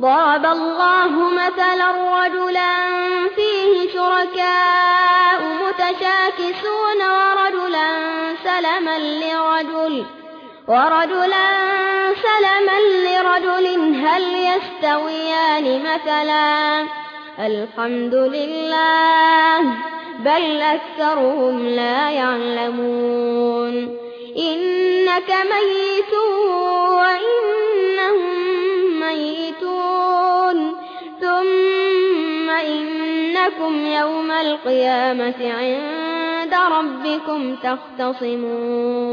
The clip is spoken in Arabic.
ضرب الله مثلا رجلا فيه شركاء متشاكسون ورجلا سلما لرجل ورجلا سلما لرجل هل يستويان مثلا؟ الحمد لله بل أكثرهم لا يعلمون. إنك ميت إنكم يوم القيامة عند ربكم تختصمون.